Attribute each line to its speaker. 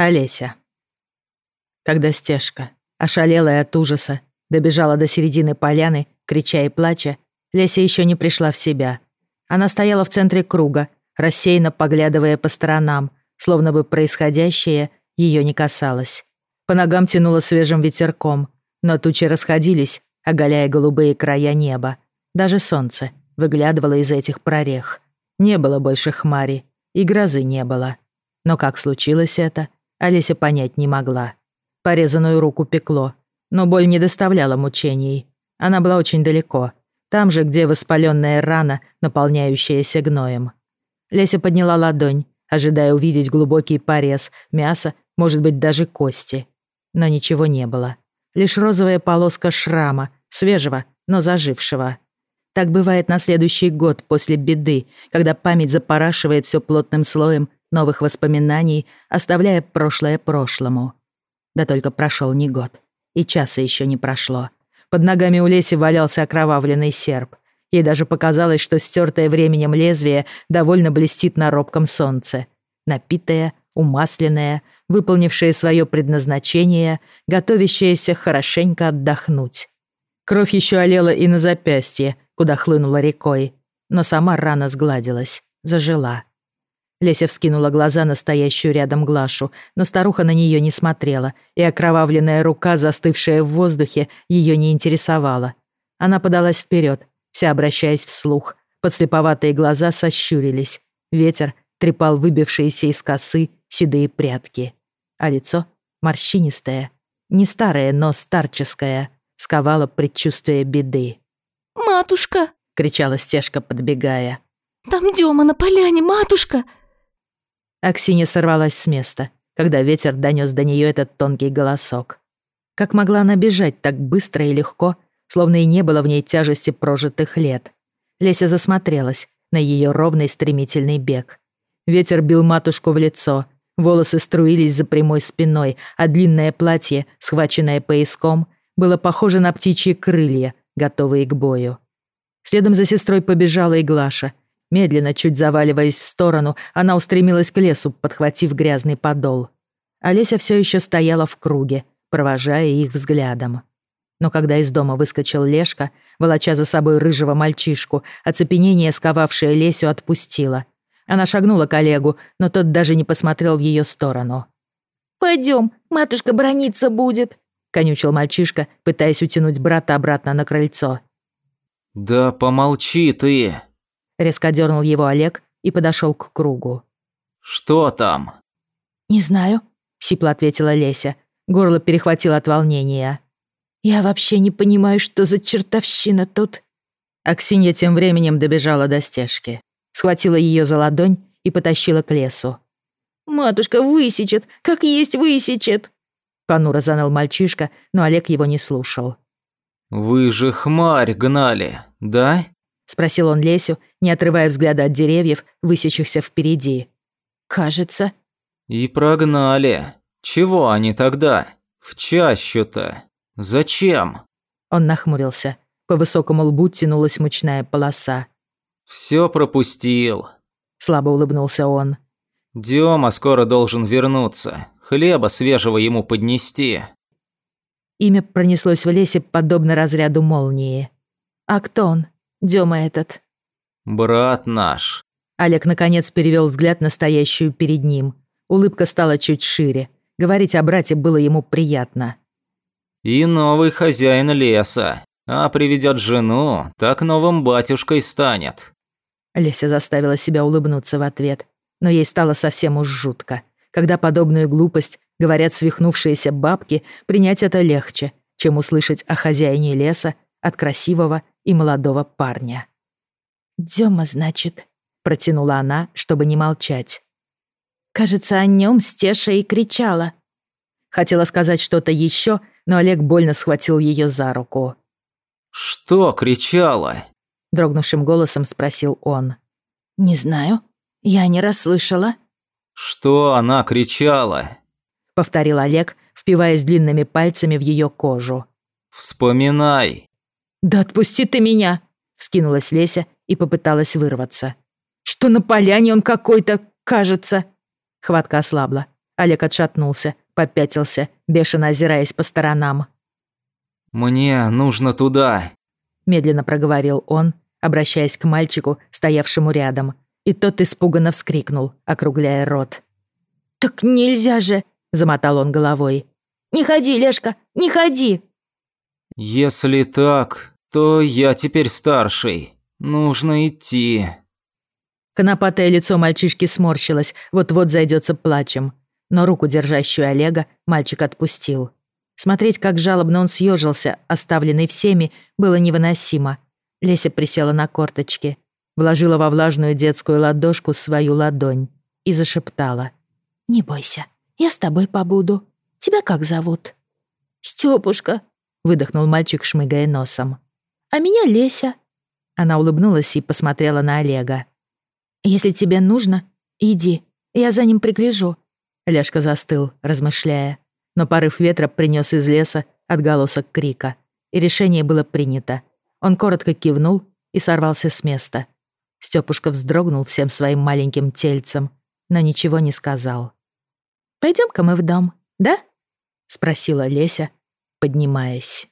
Speaker 1: Олеся. Когда стежка, ошалелая от ужаса, добежала до середины поляны, крича и плача, Леся еще не пришла в себя. Она стояла в центре круга, рассеянно поглядывая по сторонам, словно бы происходящее ее не касалось. По ногам тянуло свежим ветерком, но тучи расходились, оголяя голубые края неба. Даже солнце выглядывало из этих прорех. Не было больше хмари, и грозы не было. Но как случилось это, Олеся понять не могла. Порезанную руку пекло, но боль не доставляла мучений. Она была очень далеко, там же, где воспаленная рана, наполняющаяся гноем. Леся подняла ладонь, ожидая увидеть глубокий порез, мясо, может быть, даже кости. Но ничего не было. Лишь розовая полоска шрама, свежего, но зажившего. Так бывает на следующий год после беды, когда память запорашивает все плотным слоем новых воспоминаний, оставляя прошлое прошлому. Да только прошел не год, и часа еще не прошло. Под ногами у Леси валялся окровавленный серп. Ей даже показалось, что стертое временем лезвие довольно блестит на робком солнце. Напитое, умасленное, выполнившее свое предназначение, готовящееся хорошенько отдохнуть. Кровь еще олела и на запястье, куда хлынула рекой, но сама рана сгладилась, зажила. Леся вскинула глаза на стоящую рядом Глашу, но старуха на нее не смотрела, и окровавленная рука, застывшая в воздухе, ее не интересовала. Она подалась вперед, вся обращаясь вслух. Подслеповатые глаза сощурились. Ветер трепал выбившиеся из косы седые прядки. А лицо морщинистое, не старое, но старческое, сковало предчувствие беды.
Speaker 2: «Матушка!»
Speaker 1: — кричала стежка, подбегая.
Speaker 2: «Там Дема на поляне, матушка!»
Speaker 1: Аксинья сорвалась с места, когда ветер донес до нее этот тонкий голосок. Как могла она бежать так быстро и легко, словно и не было в ней тяжести прожитых лет? Леся засмотрелась на ее ровный стремительный бег. Ветер бил матушку в лицо, волосы струились за прямой спиной, а длинное платье, схваченное пояском, было похоже на птичьи крылья, готовые к бою. Следом за сестрой побежала и Глаша, Медленно, чуть заваливаясь в сторону, она устремилась к лесу, подхватив грязный подол. Олеся все еще стояла в круге, провожая их взглядом. Но когда из дома выскочил Лешка, волоча за собой рыжего мальчишку, оцепенение, сковавшее Лесю, отпустило. Она шагнула к Олегу, но тот даже не посмотрел в ее сторону.
Speaker 2: «Пойдем, матушка брониться будет», — конючил мальчишка, пытаясь утянуть брата обратно на крыльцо.
Speaker 3: «Да помолчи ты»,
Speaker 1: Резко дернул его Олег и подошел к кругу.
Speaker 3: «Что там?»
Speaker 2: «Не знаю», —
Speaker 1: сипло ответила Леся. Горло перехватило от волнения.
Speaker 2: «Я вообще не понимаю, что за чертовщина тут».
Speaker 1: Аксинья тем временем добежала до стежки. Схватила ее за ладонь и потащила к лесу.
Speaker 2: «Матушка высечет, как есть высечет!»
Speaker 1: Понуро заныл мальчишка, но Олег его не слушал.
Speaker 3: «Вы же хмарь гнали, да?»
Speaker 1: Спросил он Лесю, не отрывая взгляда от деревьев, высящихся впереди.
Speaker 2: «Кажется».
Speaker 3: «И прогнали. Чего они тогда? В чащу-то? Зачем?»
Speaker 1: Он нахмурился. По высокому лбу тянулась мучная полоса.
Speaker 3: «Всё пропустил», —
Speaker 1: слабо улыбнулся он.
Speaker 3: «Дёма скоро должен вернуться. Хлеба свежего ему поднести».
Speaker 1: Имя пронеслось в лесе подобно разряду молнии.
Speaker 2: «А кто он?» Дема этот».
Speaker 3: «Брат наш».
Speaker 1: Олег наконец перевел взгляд на стоящую перед ним. Улыбка стала чуть шире. Говорить о брате было ему приятно.
Speaker 3: «И новый хозяин леса. А приведет жену, так новым батюшкой станет».
Speaker 1: Леся заставила себя улыбнуться в ответ, но ей стало совсем уж жутко. Когда подобную глупость говорят свихнувшиеся бабки, принять это легче, чем услышать о хозяине леса от красивого и молодого парня.
Speaker 2: «Дема, значит», —
Speaker 1: протянула она, чтобы не молчать.
Speaker 2: «Кажется, о нем Стеша и кричала».
Speaker 1: Хотела сказать что-то еще, но Олег больно схватил ее за руку.
Speaker 3: «Что кричала?»
Speaker 1: — дрогнувшим голосом спросил он.
Speaker 2: «Не знаю. Я не расслышала».
Speaker 3: «Что она кричала?»
Speaker 1: — повторил Олег, впиваясь длинными пальцами в ее кожу.
Speaker 3: «Вспоминай».
Speaker 1: «Да отпусти ты меня!» — вскинулась Леся и попыталась вырваться. «Что на поляне он какой-то, кажется!» Хватка ослабла. Олег отшатнулся, попятился, бешено озираясь по сторонам.
Speaker 3: «Мне нужно туда», — медленно проговорил он, обращаясь к мальчику, стоявшему рядом. И тот испуганно вскрикнул, округляя рот.
Speaker 2: «Так нельзя же!» — замотал он головой. «Не ходи, Лешка, не ходи!»
Speaker 3: «Если так, то я теперь старший. Нужно идти».
Speaker 1: Конопатое лицо мальчишки сморщилось, вот-вот зайдется плачем. Но руку, держащую Олега, мальчик отпустил. Смотреть, как жалобно он съежился, оставленный всеми, было невыносимо. Леся присела на корточки, вложила во влажную детскую ладошку свою ладонь и зашептала.
Speaker 2: «Не бойся, я с тобой побуду. Тебя как зовут?»
Speaker 1: «Стёпушка», — выдохнул мальчик, шмыгая носом.
Speaker 2: «А меня Леся».
Speaker 1: Она улыбнулась и посмотрела на Олега.
Speaker 2: «Если тебе нужно, иди, я за ним пригляжу».
Speaker 1: Ляшка застыл, размышляя. Но порыв ветра принес из леса отголосок крика. И решение было принято. Он коротко кивнул и сорвался с места. Стёпушка вздрогнул всем своим маленьким тельцем, но ничего не сказал.
Speaker 2: «Пойдём-ка мы в дом, да?»
Speaker 1: — спросила Леся, поднимаясь.